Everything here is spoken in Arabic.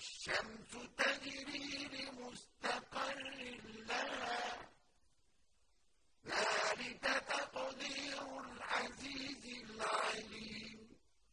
وَالشَّمْسُ تَجْرِي